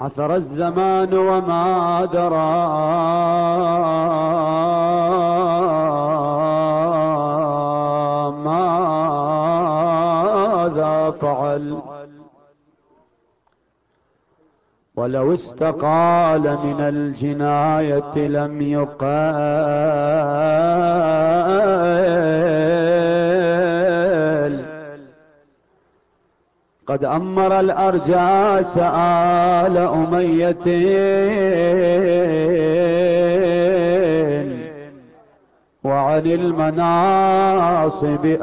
عثر الزمان وما درى. ماذا فعل؟ ولو استقال من الجناية لم يقال. قد أمر الأرجاس آل أمية. وعن المناصب آل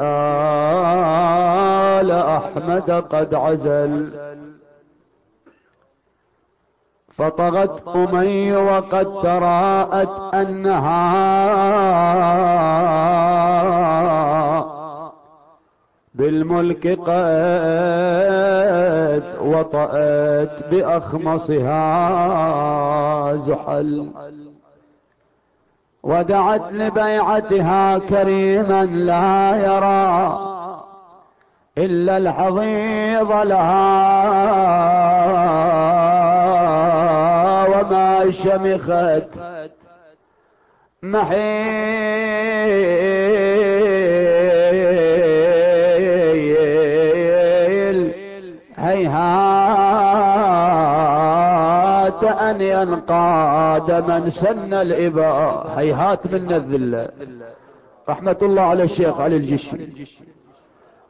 أحمد قد عزل. فطغت أمي وقد تراءت أنها بالملك قد وطأت بأخمصها زحل. ودعت لبيعتها كريما لا يرى إلا الحضيض لها وما شمخت محيل أن ينقاد من سن الإباء. هيهات من الذلة رحمة الله على الشيخ علي الجشي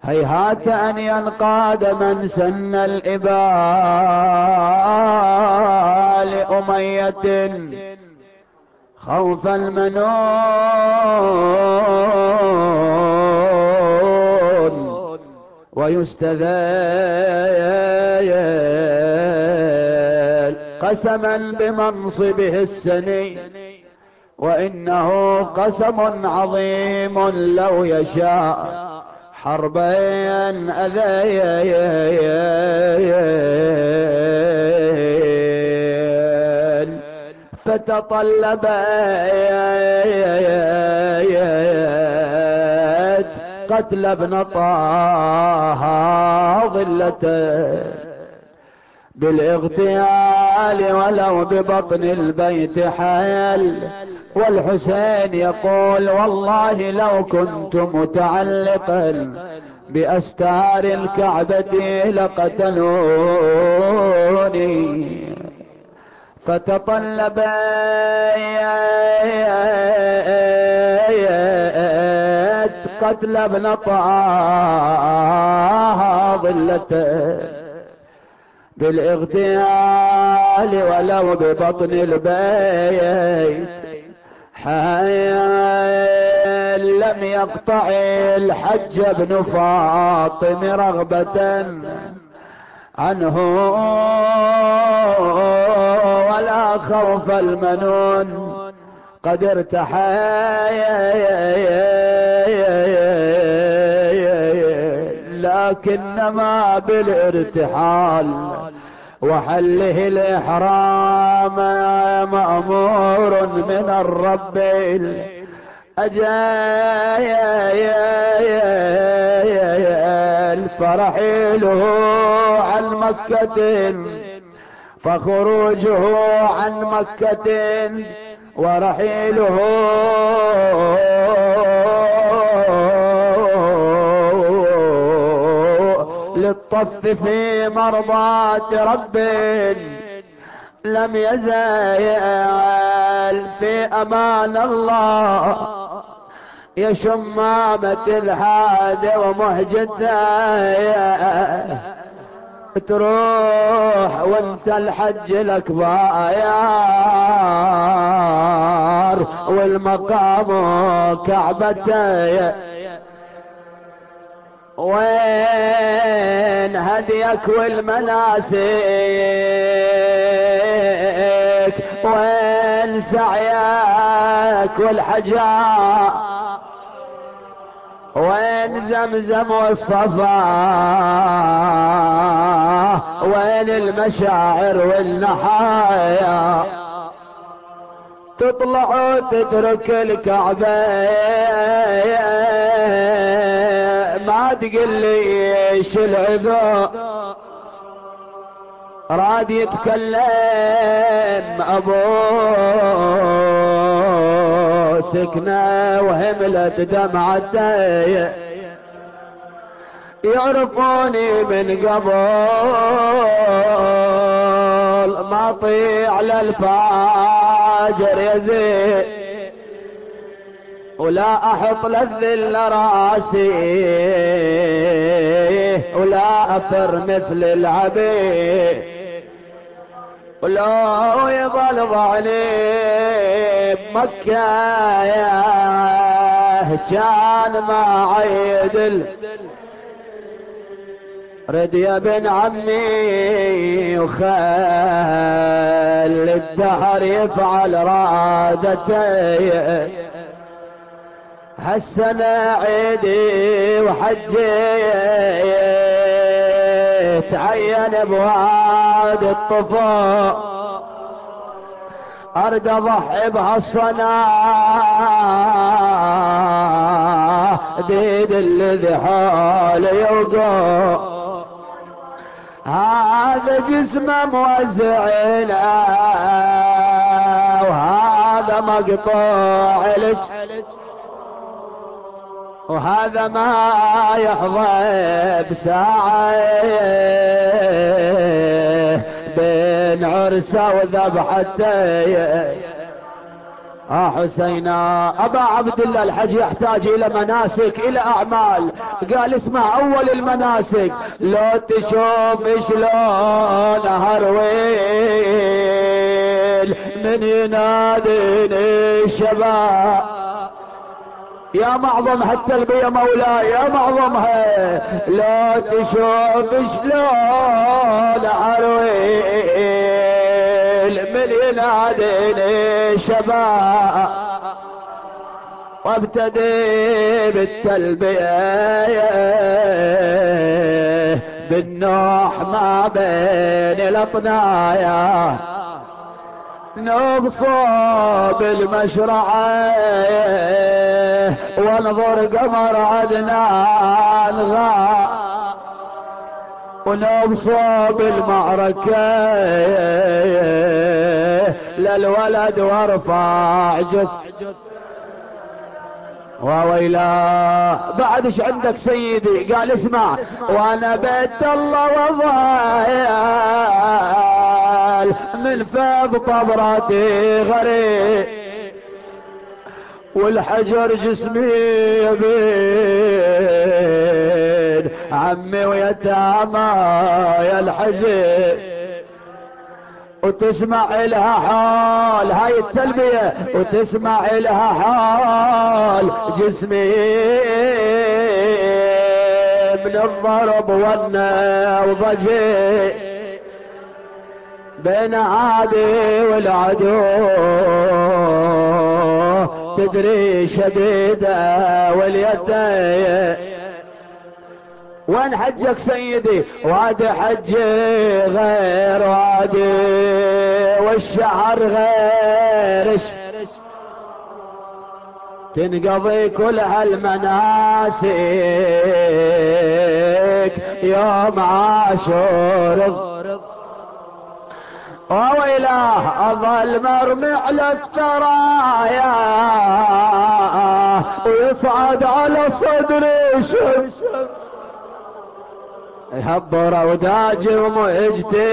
هيهات أن ينقاد من سن الإباء لأمية خوف المنون. ويستذيل قسما بمنصبه السني وإنه قسم عظيم لو يشاء. حربين أذيين فتطلب قتل ابن طه ظلته. بالاغتيال ولو ببطن البيت حيل والحسين يقول والله لو كنت متعلقا بأستار الكعبة لقتلوني. فتطلب قتل ابن طه ظلته بالإغتيال. ولو ببطن البيت. حيال لم يقطع الحج ابن فاطم رغبة عنه ولا خوف المنون قد ارتحى لكنما بالارتحال وحله الإحرام مأمور من الرب أجايل فرحيله عن مكة فخروجه عن مكة ورحيله للطف في مرضاة رب لم يزال في أمان الله. يا شمامة الحادي ومهجته تروح وانت الحج لك بايار والمقام كعبته وين هديك والمناسك؟ وين سعيك والحجاء وين زمزم والصفا؟ وين المشاعر والنحايا؟ تطلع وتترك الكعبة ما تقول لي إيش العذاب راد يتكلم. أبو سكنة وهملت دمعته يعرفوني من قبل. ما طيع للفاجر يزيد ولا أحط للذل راسي ولا افر مثل العبيد ولو يظل ظالم بمكة كان ما عيدل. رد يا ابن عمي وخل الدهر يفعل رادتي. هالسنة عيدي وحجي تعين بواد الطفا ارد أضحي بهالصناعة. ديد الذي حالي يوقف هذا جسمه موزعنا وهذا مقطوع لك. وهذا ما يحظى بساعة بين عرسه وذبحته ها حسينا. أبا عبد الله الحج يحتاج إلى مناسك إلى أعمال. قال اسمع أول المناسك. لو تشوف شلون هرويل من يناديني الشباب. يا معظم هالتلبية مولاي يا معظمها لا تشوف شلون هرويل من يناديني شباب. وابتدي بالتلبية بالنوح ما بين الأطنايا. نبصب المشرعة وانظر قمر عدنان غا ونبصب المعركة للولد وارفع جث. وويلا بعد إيش عندك سيدي؟ قال اسمع وأنا بيت الله وضايل من فض طبراتي غريب. والحجر جسمي يبين عمي ويتامى يا الحجر. وتسمع لها حال هاي التلبية. وتسمع لها حال جسمي. من الضرب والنوضجي بين عادي والعدو. تدري شديدة واليدين. وين حجك سيدي؟ وادي حجي غير وادي والشعر غيرش تنقضي كل هالمناسك يوم عاشور. وويلاه اظل مرمي على الثرايا ويصعد على صدري شمس يهبر وداجي ومهجتي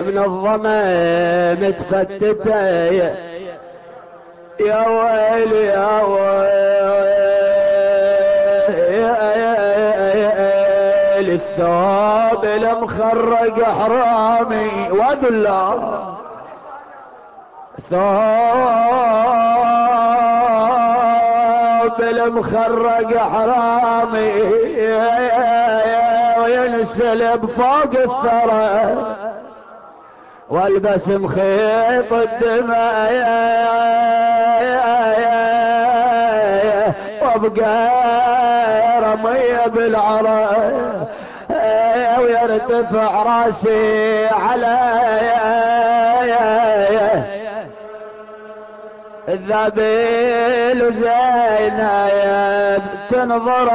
من الظما متفتتة يا ويل يا ويل الثوب المخرج حرامي واد الله. ثوب المخرج حرامي وينسلب فوق الثرى. والبس مخيط الدماء. وابقى رمية بالعرى. ويرتفع راسي على الذبيل زينب تنظر.